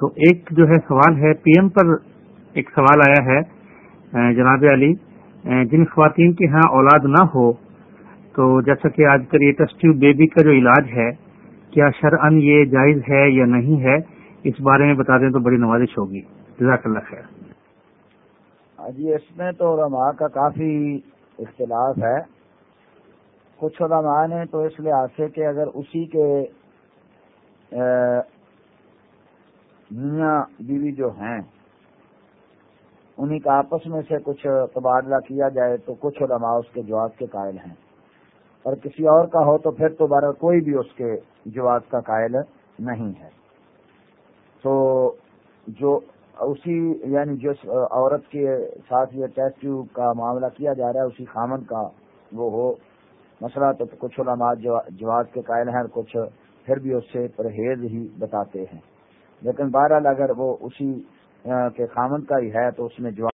تو ایک جو ہے سوال ہے، پی ایم پر ایک سوال آیا ہے جناب علی جن خواتین کے ہاں اولاد نہ ہو، تو جیسا کہ آج کل یہ ٹیسٹ بیبی کا جو علاج ہے، کیا شرعن یہ جائز ہے یا نہیں ہے؟ اس بارے میں بتا دیں تو بڑی نوازش ہوگی۔ جزاک اللہ خیر۔ جی اس میں تو علماء کا کافی اختلاف ہے۔ کچھ علماء نے تو اس لحاظ سے کہ اگر اسی کے میاں بیوی جو ہیں انہیں کا آپس میں سے کچھ تبادلہ کیا جائے تو کچھ علماء اس کے جواز کے قائل ہیں۔ اور کسی اور کا ہو تو پھر تو بارہ کوئی بھی اس کے جواز کا قائل نہیں ہے۔ تو جو اسی یعنی جس عورت کے ساتھ یہ ٹیسٹ کا معاملہ کیا جا رہا ہے، اسی خامن کا وہ ہو، مسئلہ تو کچھ علماء جواز کے قائل ہیں اور کچھ پھر بھی اس سے پرہیز ہی بتاتے ہیں۔ لیکن بہرحال اگر وہ اسی کے خامن کا ہی ہے تو اس میں جواب